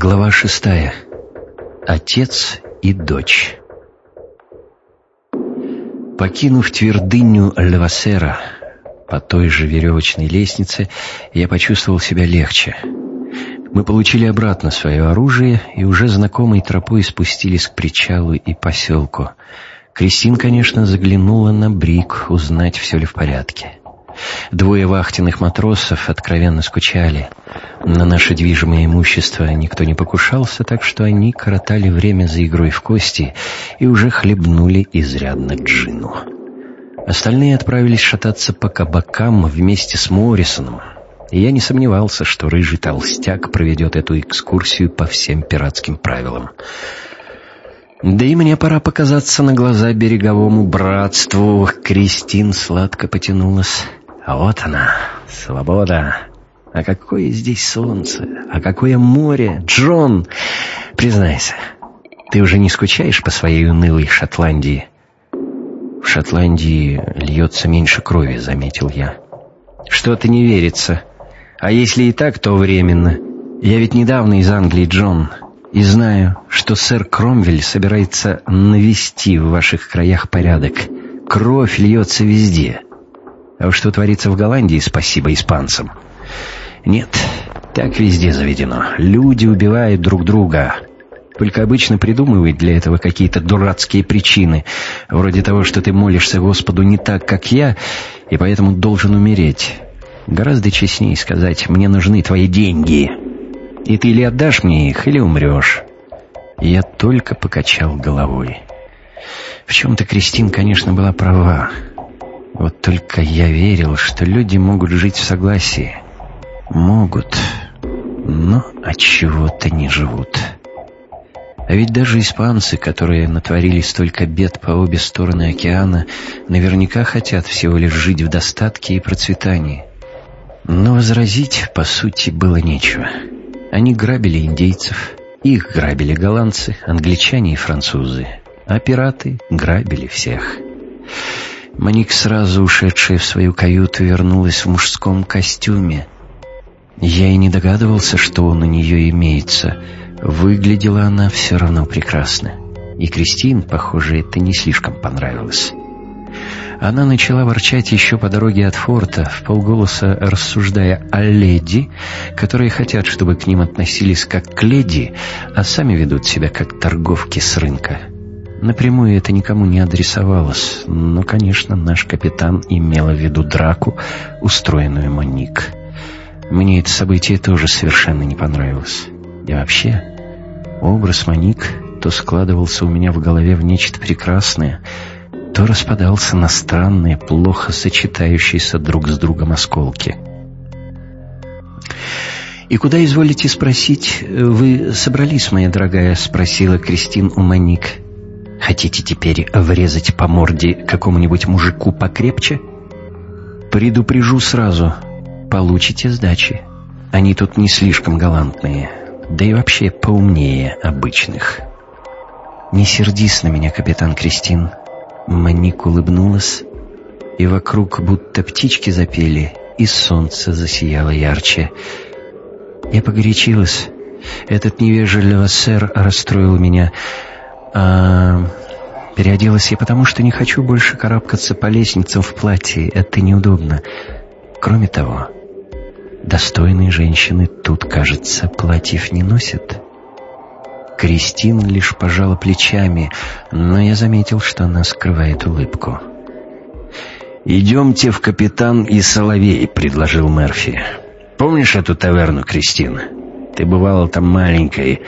Глава шестая. Отец и дочь. Покинув твердыню Львасера по той же веревочной лестнице, я почувствовал себя легче. Мы получили обратно свое оружие и уже знакомой тропой спустились к причалу и поселку. Кристин, конечно, заглянула на брик узнать, все ли в порядке. Двое вахтенных матросов откровенно скучали. На наше движимое имущество никто не покушался, так что они коротали время за игрой в кости и уже хлебнули изрядно джину. Остальные отправились шататься по кабакам вместе с Моррисоном, и я не сомневался, что рыжий толстяк проведет эту экскурсию по всем пиратским правилам. Да и мне пора показаться на глаза береговому братству. Кристин сладко потянулась. А вот она, свобода. А какое здесь солнце, а какое море. Джон, признайся, ты уже не скучаешь по своей унылой Шотландии? В Шотландии льется меньше крови, заметил я. Что-то не верится. А если и так, то временно. Я ведь недавно из Англии, Джон, и знаю, что сэр Кромвель собирается навести в ваших краях порядок. Кровь льется везде. А что творится в Голландии, спасибо испанцам. Нет, так везде заведено. Люди убивают друг друга. Только обычно придумывают для этого какие-то дурацкие причины, вроде того, что ты молишься Господу не так, как я, и поэтому должен умереть. Гораздо честнее сказать «мне нужны твои деньги». И ты или отдашь мне их, или умрешь. Я только покачал головой. В чем-то Кристин, конечно, была права. Вот только я верил, что люди могут жить в согласии. Могут, но от чего-то не живут. А ведь даже испанцы, которые натворили столько бед по обе стороны океана, наверняка хотят всего лишь жить в достатке и процветании. Но возразить, по сути, было нечего. Они грабили индейцев, их грабили голландцы, англичане и французы, а пираты грабили всех. Маник, сразу ушедшая в свою каюту, вернулась в мужском костюме. Я и не догадывался, что он у нее имеется. Выглядела она все равно прекрасно. И Кристин, похоже, это не слишком понравилось. Она начала ворчать еще по дороге от форта, в полголоса рассуждая о леди, которые хотят, чтобы к ним относились как к леди, а сами ведут себя как торговки с рынка. Напрямую это никому не адресовалось, но, конечно, наш капитан имела в виду драку, устроенную Моник. Мне это событие тоже совершенно не понравилось. И вообще, образ Моник то складывался у меня в голове в нечто прекрасное, то распадался на странные, плохо сочетающиеся друг с другом осколки. «И куда, изволите спросить, вы собрались, моя дорогая?» — спросила Кристин у Моник. Хотите теперь врезать по морде какому-нибудь мужику покрепче? Предупрежу сразу. Получите сдачи. Они тут не слишком галантные, да и вообще поумнее обычных. Не сердись на меня, капитан Кристин. Маник улыбнулась, и вокруг будто птички запели, и солнце засияло ярче. Я погорячилась. Этот невежливый сэр расстроил меня. А, переоделась я потому, что не хочу больше карабкаться по лестницам в платье. Это неудобно. Кроме того, достойные женщины тут, кажется, платьев не носят. Кристин лишь пожала плечами, но я заметил, что она скрывает улыбку. «Идемте в «Капитан и Соловей», — предложил Мерфи. «Помнишь эту таверну, Кристина? Ты бывала там маленькой.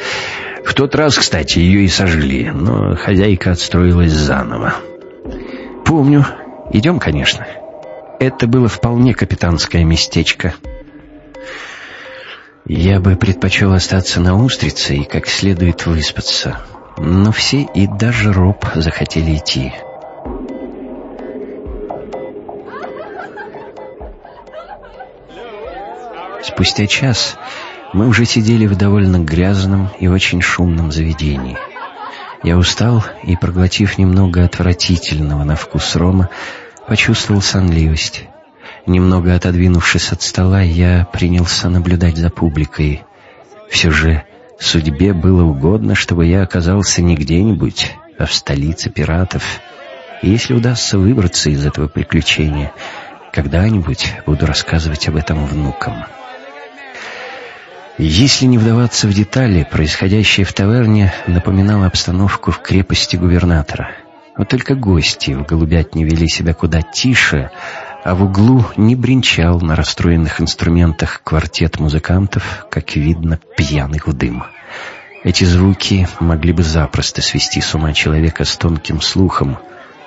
В тот раз, кстати, ее и сожгли, но хозяйка отстроилась заново. Помню. Идем, конечно. Это было вполне капитанское местечко. Я бы предпочел остаться на устрице и как следует выспаться. Но все и даже Роб захотели идти. Спустя час мы уже сидели в довольно грязном и очень шумном заведении. Я устал и, проглотив немного отвратительного на вкус рома, почувствовал сонливость. Немного отодвинувшись от стола, я принялся наблюдать за публикой. Все же Судьбе было угодно, чтобы я оказался не где-нибудь, а в столице пиратов. И если удастся выбраться из этого приключения, когда-нибудь буду рассказывать об этом внукам. Если не вдаваться в детали, происходящее в таверне напоминало обстановку в крепости губернатора. Вот только гости в голубятне вели себя куда тише, а в углу не бренчал на расстроенных инструментах квартет музыкантов, как видно, пьяных в дым. Эти звуки могли бы запросто свести с ума человека с тонким слухом,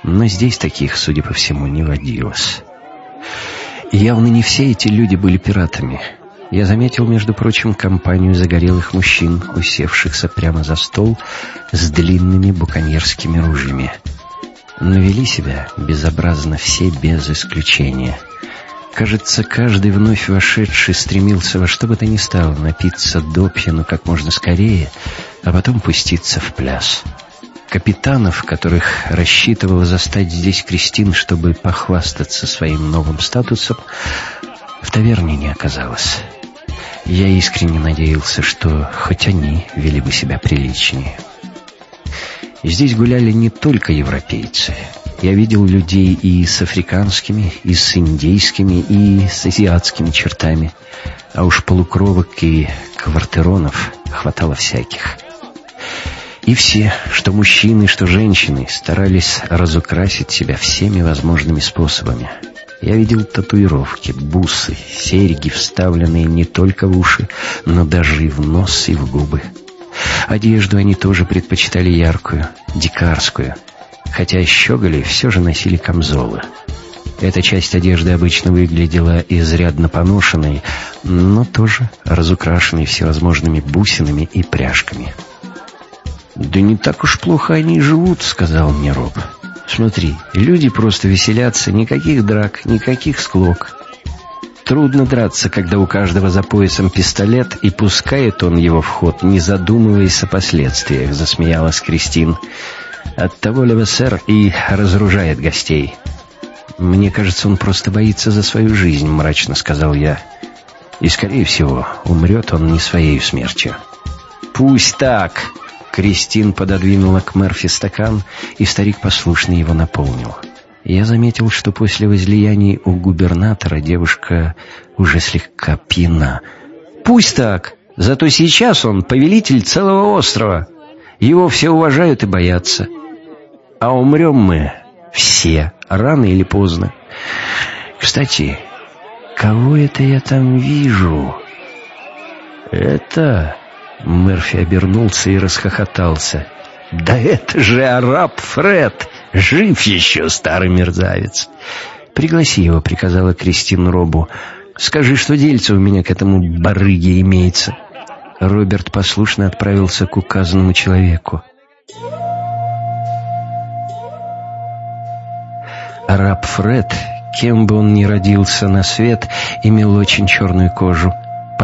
но здесь таких, судя по всему, не водилось. явно не все эти люди были пиратами. Я заметил, между прочим, компанию загорелых мужчин, усевшихся прямо за стол с длинными буконьерскими ружьями — но вели себя безобразно все без исключения. Кажется, каждый вновь вошедший стремился во что бы то ни стало напиться допьяну как можно скорее, а потом пуститься в пляс. Капитанов, которых рассчитывала застать здесь Кристин, чтобы похвастаться своим новым статусом, в таверне не оказалось. Я искренне надеялся, что хоть они вели бы себя приличнее. Здесь гуляли не только европейцы. Я видел людей и с африканскими, и с индейскими, и с азиатскими чертами. А уж полукровок и квартеронов хватало всяких. И все, что мужчины, что женщины, старались разукрасить себя всеми возможными способами. Я видел татуировки, бусы, серьги, вставленные не только в уши, но даже и в нос, и в губы. Одежду они тоже предпочитали яркую, дикарскую, хотя щеголи все же носили камзолы. Эта часть одежды обычно выглядела изрядно поношенной, но тоже разукрашенной всевозможными бусинами и пряжками. «Да не так уж плохо они живут», — сказал мне Роб. «Смотри, люди просто веселятся, никаких драк, никаких склок. Трудно драться, когда у каждого за поясом пистолет, и пускает он его в ход, не задумываясь о последствиях, засмеялась Кристин. Оттого Левесер и разоружает гостей. «Мне кажется, он просто боится за свою жизнь», — мрачно сказал я. «И, скорее всего, умрет он не своей смертью». «Пусть так!» Кристин пододвинула к Мерфи стакан, и старик послушно его наполнил. Я заметил, что после возлияний у губернатора девушка уже слегка пьяна. «Пусть так, зато сейчас он повелитель целого острова. Его все уважают и боятся. А умрем мы все, рано или поздно. Кстати, кого это я там вижу?» «Это...» — Мерфи обернулся и расхохотался. «Да это же араб Фред!» Жив еще старый мерзавец. Пригласи его, приказала Кристин Робу. Скажи, что дельце у меня к этому барыге имеется. Роберт послушно отправился к указанному человеку. Араб Фред, кем бы он ни родился на свет, имел очень черную кожу,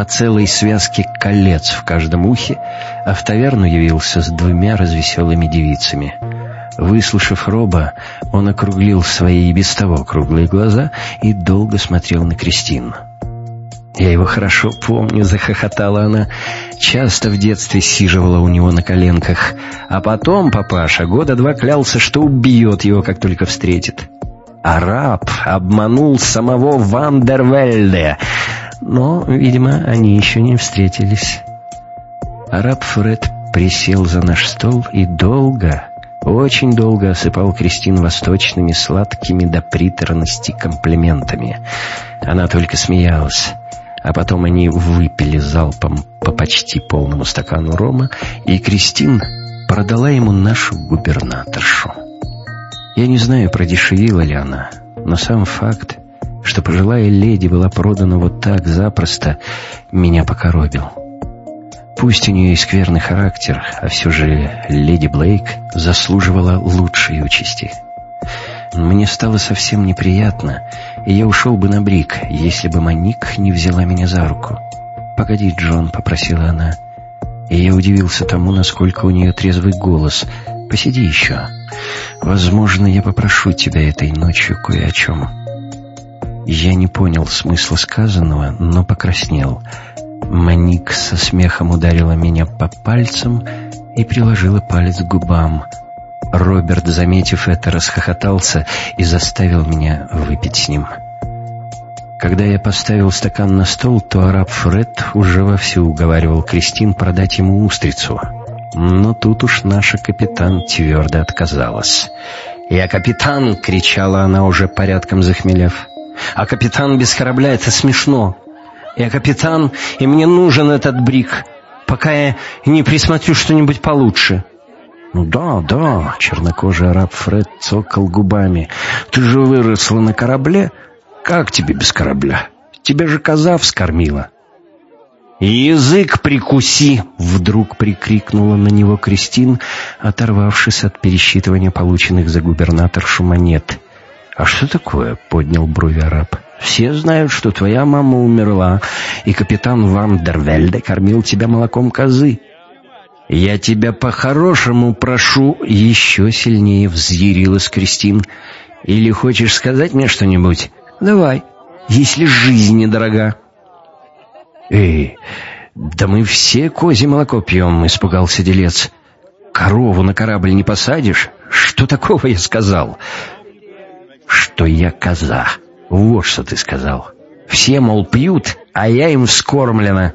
по целой связке колец в каждом ухе, а в таверну явился с двумя развеселыми девицами — Выслушав Роба, он округлил свои и без того круглые глаза и долго смотрел на Кристину. «Я его хорошо помню», — захохотала она. «Часто в детстве сиживала у него на коленках. А потом папаша года два клялся, что убьет его, как только встретит. Араб обманул самого Вандервельде, но, видимо, они еще не встретились». Араб Фред присел за наш стол и долго, очень долго осыпал Кристин восточными сладкими до приторности комплиментами. Она только смеялась. А потом они выпили залпом по почти полному стакану рома, и Кристин продала ему нашу губернаторшу. Я не знаю, продешевила ли она, но сам факт, что пожилая леди была продана вот так запросто, меня покоробил. Пусть у нее и скверный характер, а все же леди Блейк заслуживала лучшей участи. Мне стало совсем неприятно, и я ушел бы на брик, если бы Моник не взяла меня за руку. «Погоди, Джон», — попросила она. И я удивился тому, насколько у нее трезвый голос. «Посиди еще. Возможно, я попрошу тебя этой ночью кое о чем». Я не понял смысла сказанного, но покраснел — Маник со смехом ударила меня по пальцам и приложила палец к губам. Роберт, заметив это, расхохотался и заставил меня выпить с ним. Когда я поставил стакан на стол, то араб Фред уже вовсю уговаривал Кристин продать ему устрицу. Но тут уж наша капитан твердо отказалась. «Я капитан!» — кричала она, уже порядком захмелев. «А капитан без корабля — это смешно! Я капитан, и мне нужен этот брик, пока я не присмотрю что-нибудь получше!» «Ну да, да», — чернокожий араб Фред цокал губами. «Ты же выросла на корабле?» Как тебе без корабля? Тебя же коза вскормила. «Язык прикуси!» — вдруг прикрикнула на него Кристин, оторвавшись от пересчитывания полученных за губернаторшу монет. «А что такое?» — поднял брови араб. «Все знают, что твоя мама умерла, и капитан Ван Дервельде кормил тебя молоком козы. Я тебя по-хорошему прошу!» — еще сильнее взъярилась Кристин. «Или хочешь сказать мне что-нибудь?» Давай, если жизнь недорога. Эй, да мы все козье молоко пьем, испугался делец. Корову на корабль не посадишь? Что такого я сказал? Что я коза. Вот что ты сказал. Все, мол, пьют, а я им вскормлена.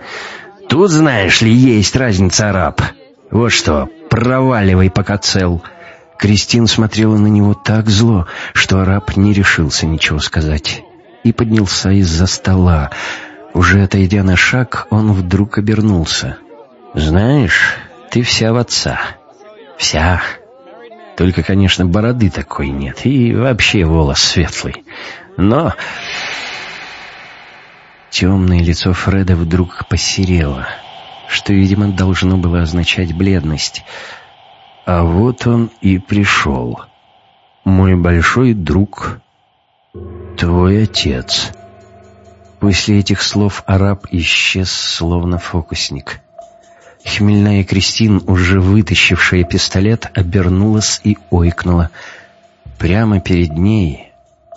Тут, знаешь ли, есть разница, араб. Вот что, проваливай, пока цел. — Кристин смотрела на него так зло, что араб не решился ничего сказать. И поднялся из-за стола. Уже отойдя на шаг, он вдруг обернулся. «Знаешь, ты вся в отца. Вся. Только, конечно, бороды такой нет. И вообще волос светлый. Но...» Темное лицо Фреда вдруг посерело, что, видимо, должно было означать бледность — а вот он и пришел. Мой большой друг, твой отец. После этих слов араб исчез, словно фокусник. Хмельная Кристин, уже вытащившая пистолет, обернулась и ойкнула. Прямо перед ней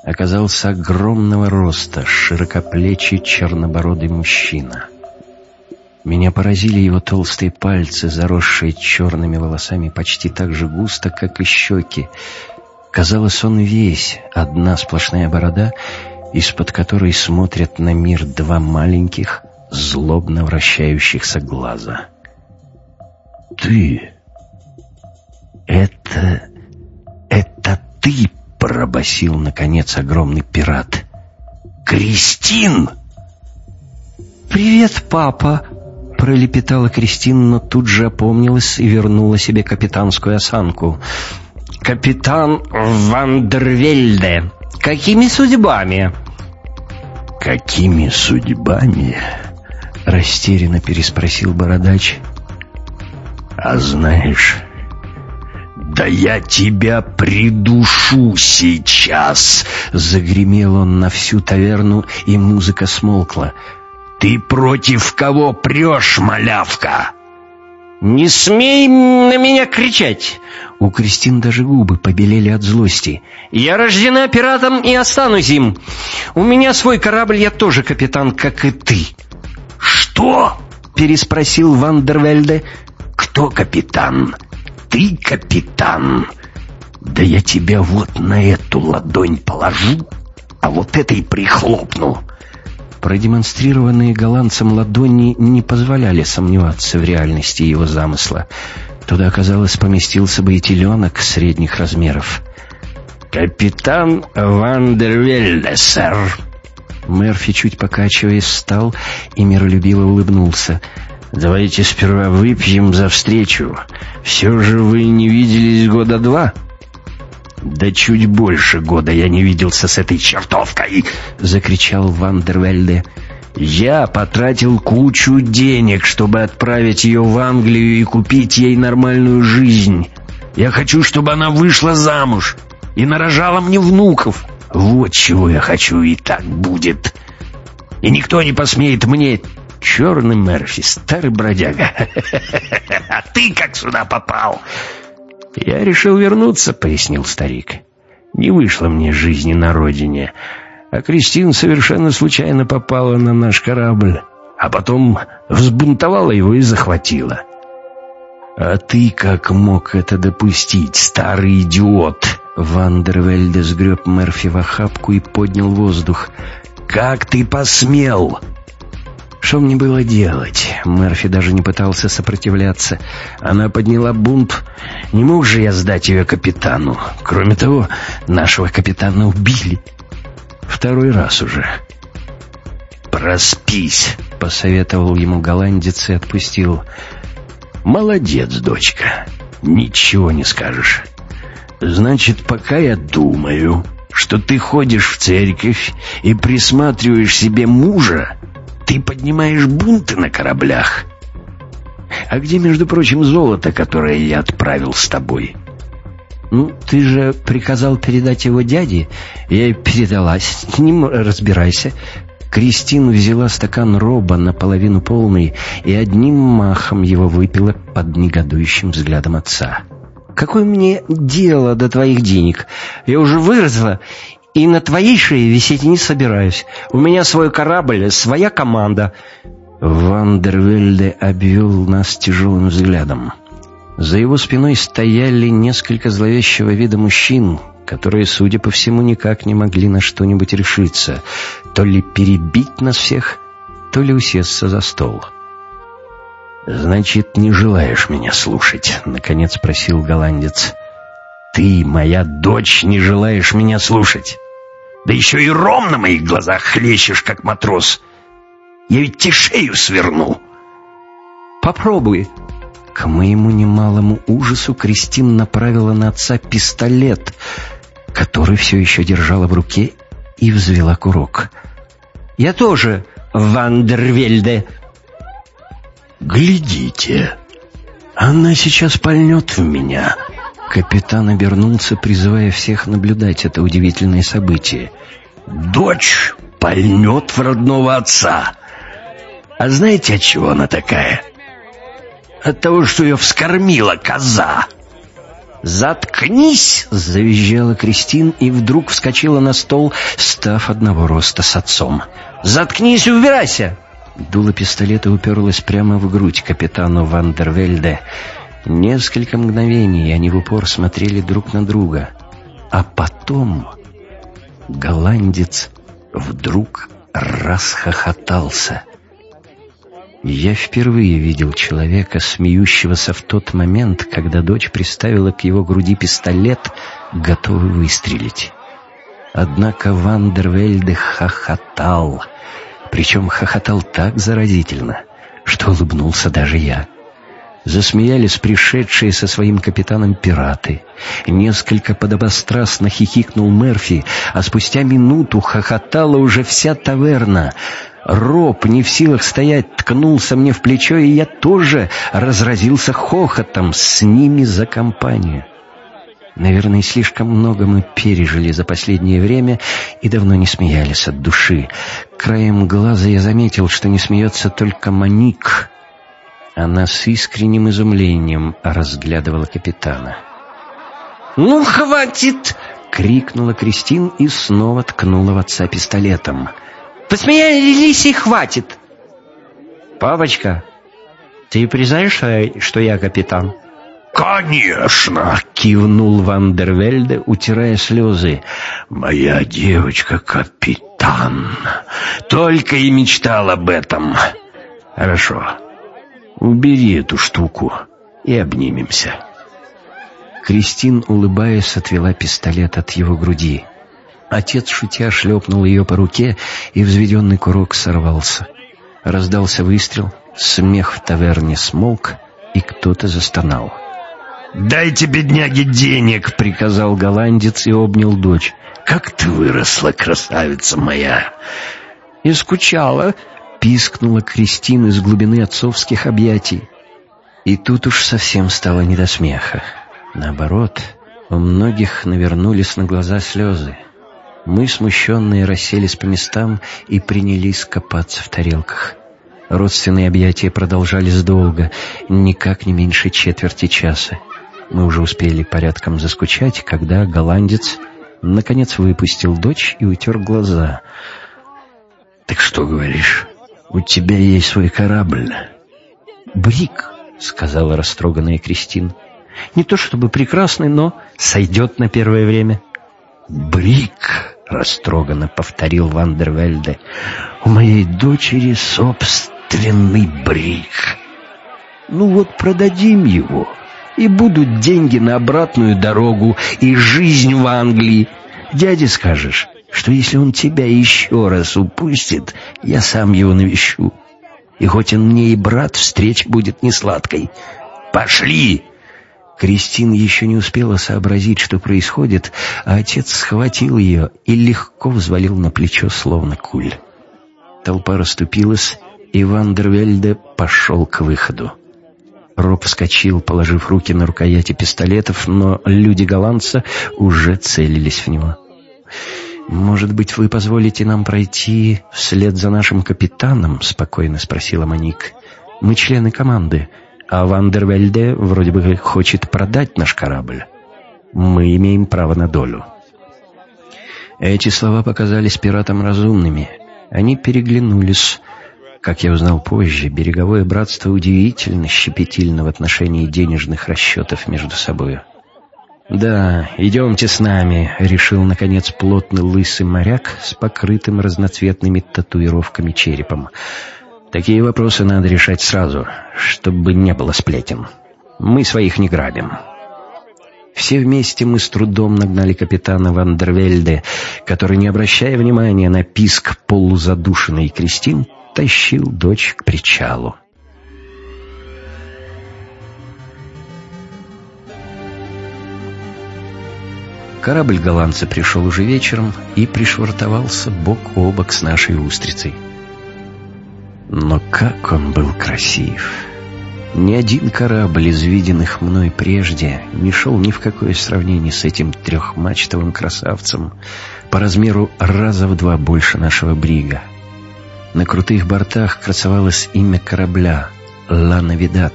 оказался огромного роста, широкоплечий чернобородый мужчина — меня поразили его толстые пальцы, заросшие черными волосами почти так же густо, как и щеки. Казалось, он весь, одна сплошная борода, из-под которой смотрят на мир два маленьких, злобно вращающихся глаза. «Ты... это... это ты!» — пробасил, наконец, огромный пират. «Кристин!» «Привет, папа!» пролепетала Кристина, но тут же опомнилась и вернула себе капитанскую осанку. «Капитан Вандервельде, какими судьбами?» «Какими судьбами?» — растерянно переспросил бородач. «А знаешь, да я тебя придушу сейчас!» Загремел он на всю таверну, и музыка смолкла. «Ты против кого прешь, малявка?» «Не смей на меня кричать!» У Кристин даже губы побелели от злости. «Я рождена пиратом и останусь им. У меня свой корабль, я тоже капитан, как и ты». «Что?» — переспросил Вандервельде. «Кто капитан?» «Ты капитан!» «Да я тебя вот на эту ладонь положу, а вот этой прихлопну». Продемонстрированные голландцам ладони не позволяли сомневаться в реальности его замысла. Туда, казалось, поместился бы и теленок средних размеров. «Капитан Вандервельде, сэр!» Мерфи, чуть покачиваясь, встал и миролюбиво улыбнулся. «Давайте сперва выпьем за встречу. Все же вы не виделись года два?» «Да чуть больше года я не виделся с этой чертовкой!» — закричал Вандервельде. «Я потратил кучу денег, чтобы отправить ее в Англию и купить ей нормальную жизнь. Я хочу, чтобы она вышла замуж и нарожала мне внуков. Вот чего я хочу, и так будет. И никто не посмеет мне...» «Черный Мерфи, старый бродяга! А ты как сюда попал?» «Я решил вернуться», — пояснил старик. «Не вышло мне жизни на родине, а Кристина совершенно случайно попала на наш корабль. а потом взбунтовала его и захватила. «А ты как мог это допустить, старый идиот?» Вандервельде сгреб Мерфи в охапку и поднял воздух. «Как ты посмел?» Что мне было делать? Мерфи даже не пытался сопротивляться. Она подняла бунт. Не мог же я сдать ее капитану. Кроме того, нашего капитана убили. Второй раз уже. «Проспись», — посоветовал ему голландец и отпустил. «Молодец, дочка. Ничего не скажешь. Значит, пока я думаю, что ты ходишь в церковь и присматриваешь себе мужа, ты поднимаешь бунты на кораблях. А где, между прочим, золото, которое я отправил с тобой?» «Ну, ты же приказал передать его дяде. Я передала. С ним разбирайся. Кристин взяла стакан роба наполовину полный и одним махом его выпила под негодующим взглядом отца. «Какое мне дело до твоих денег? Я уже выросла и на твоей шее висеть не собираюсь. У меня свой корабль, своя команда». Вандервельде обвел нас тяжелым взглядом. За его спиной стояли несколько зловещего вида мужчин, которые, судя по всему, никак не могли на что-нибудь решиться, то ли перебить нас всех, то ли усесться за стол. «Значит, не желаешь меня слушать?» — наконец спросил голландец. «Ты, моя дочь, не желаешь меня слушать? Да еще и ром на моих глазах хлещешь, как матрос. Я ведь тебе шею сверну!» «Попробуй!» К моему немалому ужасу Кристин направила на отца пистолет — который все еще держала в руке и взвела курок. «Я тоже Вандервельде!» «Глядите, она сейчас пальнет в меня!» Капитан обернулся, призывая всех наблюдать это удивительное событие. «Дочь пальнет в родного отца! А знаете, от чего она такая? От того, что ее вскормила коза!» «Заткнись!» — завизжала Кристин и вдруг вскочила на стол, став одного роста с отцом. «Заткнись и убирайся!» Дуло пистолета уперлось прямо в грудь капитану Вандервельде. Несколько мгновений они в упор смотрели друг на друга. А потом голландец вдруг расхохотался. Я впервые видел человека, смеющегося в тот момент, когда дочь приставила к его груди пистолет, готовый выстрелить. Однако Вандервельде хохотал, причем хохотал так заразительно, что улыбнулся даже я. Засмеялись пришедшие со своим капитаном пираты. Несколько подобострастно хихикнул Мерфи, а спустя минуту хохотала уже вся таверна — Роб, не в силах стоять, ткнулся мне в плечо, и я тоже разразился хохотом с ними за компанию. Наверное, слишком много мы пережили за последнее время и давно не смеялись от души. Краем глаза я заметил, что не смеется только Моник. Она с искренним изумлением разглядывала капитана. «Ну, хватит!» — крикнула Кристин и снова ткнула в отца пистолетом. Посмеялись и хватит. Папочка, ты признаешь, что я капитан? «Конечно!» — кивнул Вандервельде, утирая слезы. «Моя девочка капитан. Только и мечтал об этом. Хорошо. Убери эту штуку и обнимемся». Кристин, улыбаясь, отвела пистолет от его груди. Отец, шутя, шлепнул ее по руке, и взведенный курок сорвался. Раздался выстрел, смех в таверне смолк, и кто-то застонал. «Дайте бедняге денег!» — приказал голландец и обнял дочь. «Как ты выросла, красавица моя!» «И скучала!» — пискнула Кристина из глубины отцовских объятий. И тут уж совсем стало не до смеха. Наоборот, у многих навернулись на глаза слезы. Мы, смущенные, расселись по местам и принялись копаться в тарелках. Родственные объятия продолжались долго, никак не меньше четверти часа. Мы уже успели порядком заскучать, когда голландец наконец выпустил дочь и утер глаза. «Так что говоришь? У тебя есть свой корабль?» «Брик», — сказала растроганная Кристин. «Не то чтобы прекрасный, но сойдет на первое время». «Брик», — растроганно повторил Вандервельде, — «у моей дочери собственный брик». «Ну вот продадим его, и будут деньги на обратную дорогу и жизнь в Англии. Дяде скажешь, что если он тебя еще раз упустит, я сам его навещу. И хоть он мне и брат, встреч будет несладкой. Пошли!» Кристин еще не успела сообразить, что происходит, а отец схватил ее и легко взвалил на плечо, словно куль. Толпа расступилась, и Вандервельде пошел к выходу. Роб вскочил, положив руки на рукояти пистолетов, но люди голландца уже целились в него. «Может быть, вы позволите нам пройти вслед за нашим капитаном?» — спокойно спросила Моник. «Мы члены команды, а Вандервельде вроде бы хочет продать наш корабль. Мы имеем право на долю». Эти слова показались пиратам разумными. Они переглянулись. Как я узнал позже, береговое братство удивительно щепетильно в отношении денежных расчетов между собой. «Да, идемте с нами», — решил, наконец, плотный лысый моряк с покрытым разноцветными татуировками черепом. «Такие вопросы надо решать сразу, чтобы не было сплетен. Мы своих не грабим». Все вместе мы с трудом нагнали капитана Вандервельде, который, не обращая внимания на писк полузадушенной Кристин, тащил дочь к причалу. Корабль голландца пришел уже вечером и пришвартовался бок о бок с нашей устрицей. Но как он был красив! Ни один корабль из виденных мной прежде не шел ни в какое сравнение с этим трехмачтовым красавцем, по размеру раза в два больше нашего брига. На крутых бортах красовалось имя корабля — «Ла Навидат».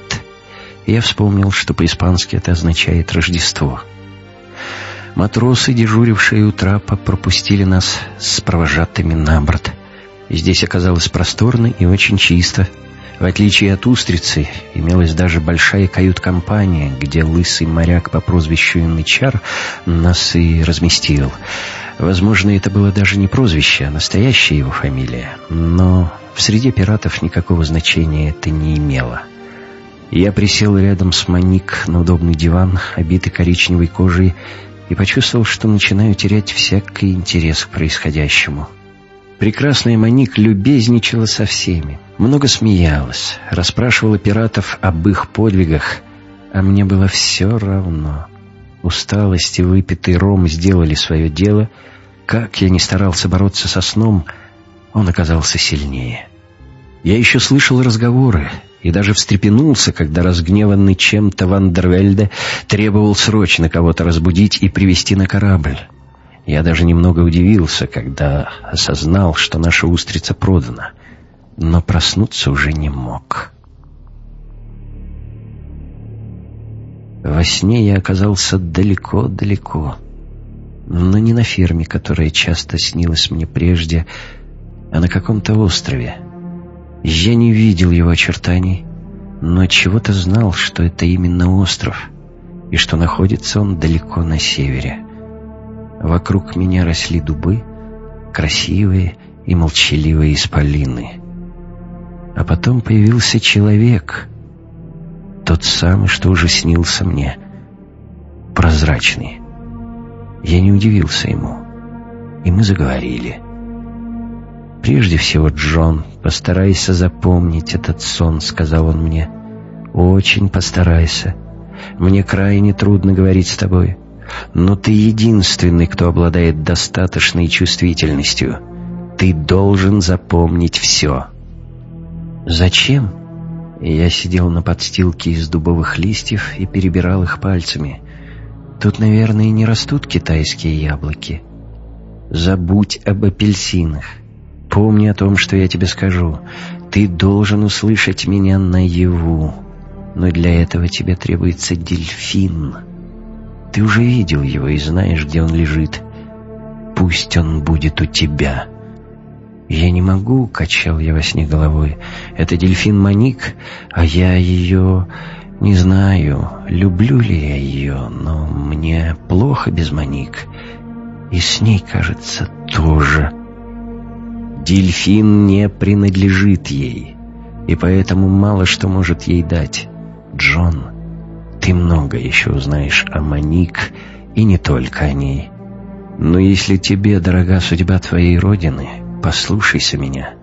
Я вспомнил, что по-испански это означает «Рождество». Матросы, дежурившие у трапа, пропустили нас с провожатыми на борт. Здесь оказалось просторно и очень чисто. В отличие от «Устрицы», имелась даже большая кают-компания, где лысый моряк по прозвищу Янычар нас и разместил. Возможно, это было даже не прозвище, а настоящая его фамилия. Но в среде пиратов никакого значения это не имело. Я присел рядом с Маник на удобный диван, обитый коричневой кожей, и почувствовал, что начинаю терять всякий интерес к происходящему. Прекрасная Моник любезничала со всеми, много смеялась, расспрашивала пиратов об их подвигах, а мне было все равно. Усталость и выпитый ром сделали свое дело. Как я не старался бороться со сном, он оказался сильнее. Я еще слышал разговоры, и даже встрепенулся, когда разгневанный чем-то Вандервельде требовал срочно кого-то разбудить и привести на корабль. Я даже немного удивился, когда осознал, что наша устрица продана, но проснуться уже не мог. Во сне я оказался далеко-далеко, но не на ферме, которая часто снилась мне прежде, а на каком-то острове — я не видел его очертаний, но чего-то знал, что это именно остров, и что находится он далеко на севере. Вокруг меня росли дубы, красивые и молчаливые исполины. А потом появился человек, тот самый, что уже снился мне, прозрачный. Я не удивился ему, и мы заговорили. «Прежде всего, Джон, постарайся запомнить этот сон», — сказал он мне. «Очень постарайся. Мне крайне трудно говорить с тобой, но ты единственный, кто обладает достаточной чувствительностью. Ты должен запомнить все». «Зачем?» Я сидел на подстилке из дубовых листьев и перебирал их пальцами. Тут, наверное, не растут китайские яблоки. Забудь об апельсинах. Помни о том, что я тебе скажу. Ты должен услышать меня наяву. Но для этого тебе требуется дельфин. Ты уже видел его и знаешь, где он лежит. Пусть он будет у тебя. «Я не могу», — качал я во сне головой. «Это дельфин Маник, а я ее... не знаю, люблю ли я ее, но мне плохо без Маник. И с ней, кажется, тоже». Дельфин не принадлежит ей, и поэтому мало что может ей дать. Джон, ты много еще узнаешь о Маник, и не только о ней. Но если тебе дорога судьба твоей родины, послушайся меня.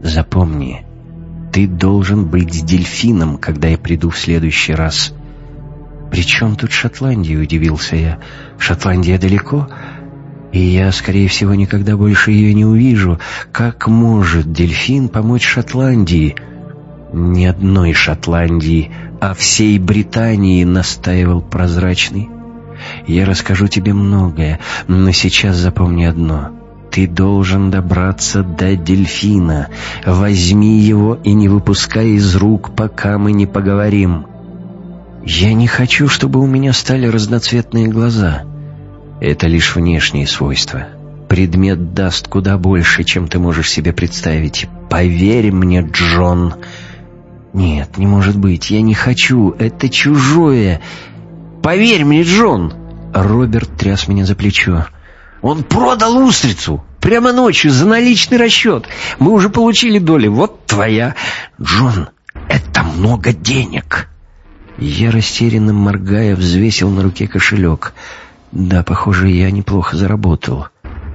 Запомни, ты должен быть дельфином, когда я приду в следующий раз. «При чем тут Шотландия?» — удивился я. «Шотландия далеко?» И я, скорее всего, никогда больше ее не увижу. Как может дельфин помочь Шотландии? Ни одной Шотландии, а всей Британии, настаивал прозрачный. Я расскажу тебе многое, но сейчас запомни одно. Ты должен добраться до дельфина. Возьми его и не выпускай из рук, пока мы не поговорим. Я не хочу, чтобы у меня стали разноцветные глаза. Это лишь внешние свойства. Предмет даст куда больше, чем ты можешь себе представить. Поверь мне, Джон. Нет, не может быть, я не хочу, это чужое. Поверь мне, Джон. Роберт тряс меня за плечо. Он продал устрицу. Прямо ночью, за наличный расчет. Мы уже получили доли. Вот твоя. Джон, это много денег. Я растерянно моргая взвесил на руке кошелек. Да, похоже, я неплохо заработал.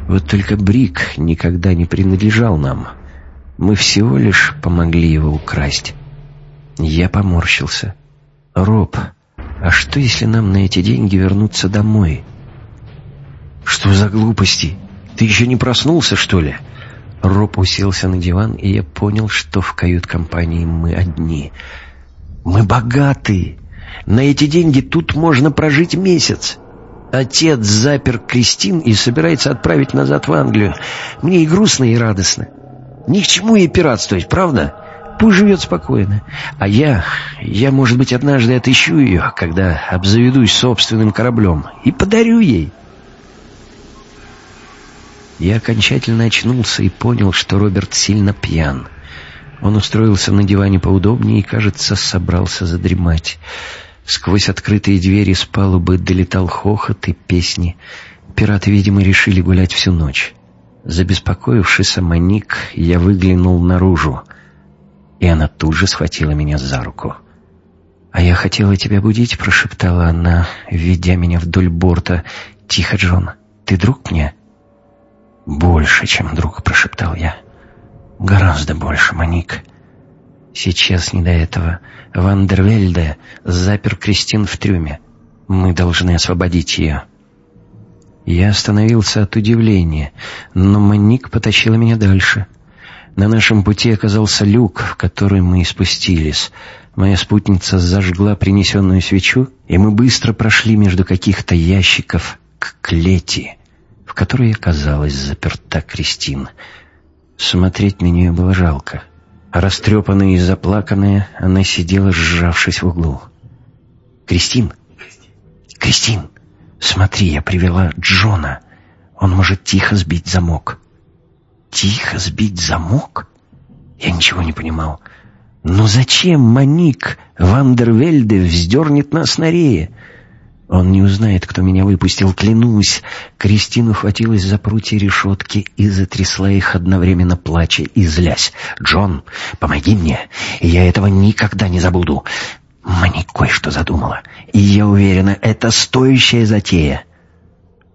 Вот только Брик никогда не принадлежал нам. Мы всего лишь помогли его украсть. Я поморщился. «Роб, а что, если нам на эти деньги вернуться домой?» «Что за глупости? Ты еще не проснулся, что ли?» Роб уселся на диван, и я понял, что в кают-компании мы одни. «Мы богаты! На эти деньги тут можно прожить месяц!» Отец запер Кристин и собирается отправить назад в Англию. Мне и грустно, и радостно. Ни к чему ей пиратствовать, правда? Пусть живет спокойно. А я, я, может быть, однажды отыщу ее, когда обзаведусь собственным кораблем, и подарю ей. Я окончательно очнулся и понял, что Роберт сильно пьян. Он устроился на диване поудобнее и, кажется, собрался задремать. Сквозь открытые двери с палубы долетал хохот и песни. Пираты, видимо, решили гулять всю ночь. Забеспокоившийся Моник, я выглянул наружу, и она тут же схватила меня за руку. «А я хотела тебя будить», — прошептала она, ведя меня вдоль борта. «Тихо, Джон, ты друг мне?» «Больше, чем друг», — прошептал я. «Гораздо больше, Моник». Сейчас не до этого. Вандервельде запер Кристин в трюме. Мы должны освободить ее. Я остановился от удивления, но Маник потащила меня дальше. На нашем пути оказался люк, в который мы спустились. Моя спутница зажгла принесенную свечу, и мы быстро прошли между каких-то ящиков к клети, в которой оказалась заперта Кристин. Смотреть на нее было жалко. Растрепанная и заплаканная, она сидела, сжавшись в углу. «Кристин! Кристин! Смотри, я привела Джона. Он может тихо сбить замок». «Тихо сбить замок?» Я ничего не понимал. «Но зачем Маник Вандервельде вздернет нас на рее?» Он не узнает, кто меня выпустил, клянусь. Кристина ухватилась за прутья решетки и затрясла их одновременно, плача и злясь. «Джон, помоги мне, я этого никогда не забуду». Мне кое-что задумала, и я уверена, это стоящая затея.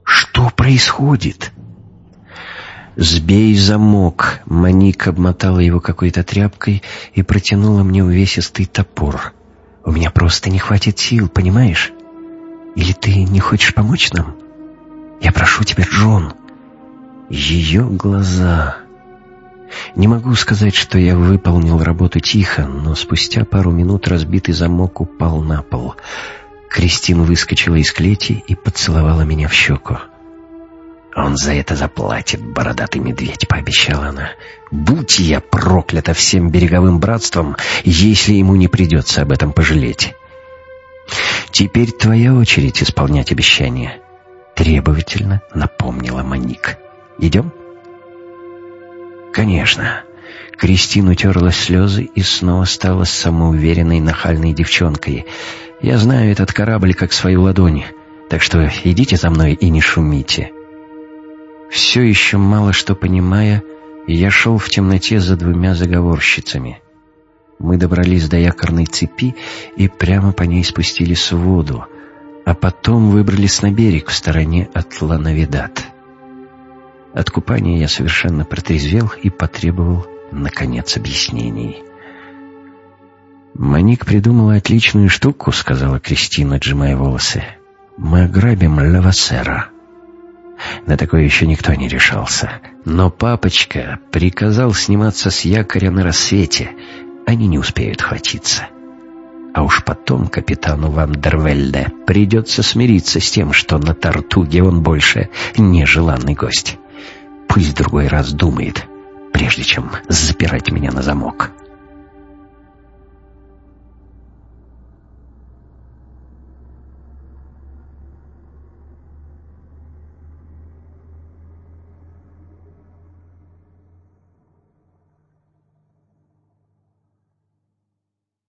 «Что происходит?» «Сбей замок!» Маник обмотала его какой-то тряпкой и протянула мне увесистый топор. «У меня просто не хватит сил, понимаешь?» Или ты не хочешь помочь нам? Я прошу тебя, Джон. Ее глаза... Не могу сказать, что я выполнил работу тихо, но спустя пару минут разбитый замок упал на пол. Кристин выскочила из клети и поцеловала меня в щеку. «Он за это заплатит, бородатый медведь», — пообещала она. «Будь я проклята всем береговым братством, если ему не придется об этом пожалеть». «Теперь твоя очередь исполнять обещание», — требовательно напомнила Маник. «Идем?» Конечно. Кристин утерла слезы и снова стала самоуверенной нахальной девчонкой. «Я знаю этот корабль как свою ладонь, так что идите за мной и не шумите». Все еще мало что понимая, я шел в темноте за двумя заговорщицами. Мы добрались до якорной цепи и прямо по ней спустились в воду, а потом выбрались на берег в стороне от Лановидат. От купания я совершенно протрезвел и потребовал наконец, объяснений. «Маник придумала отличную штуку», — сказала Кристина, отжимая волосы. «Мы ограбим Лавасера». На такое еще никто не решался. Но папочка приказал сниматься с якоря на рассвете. Они не успеют хватиться. А уж потом капитану Вандервельде придется смириться с тем, что на Тартуге он больше нежеланный гость. Пусть другой раз думает, прежде чем запирать меня на замок.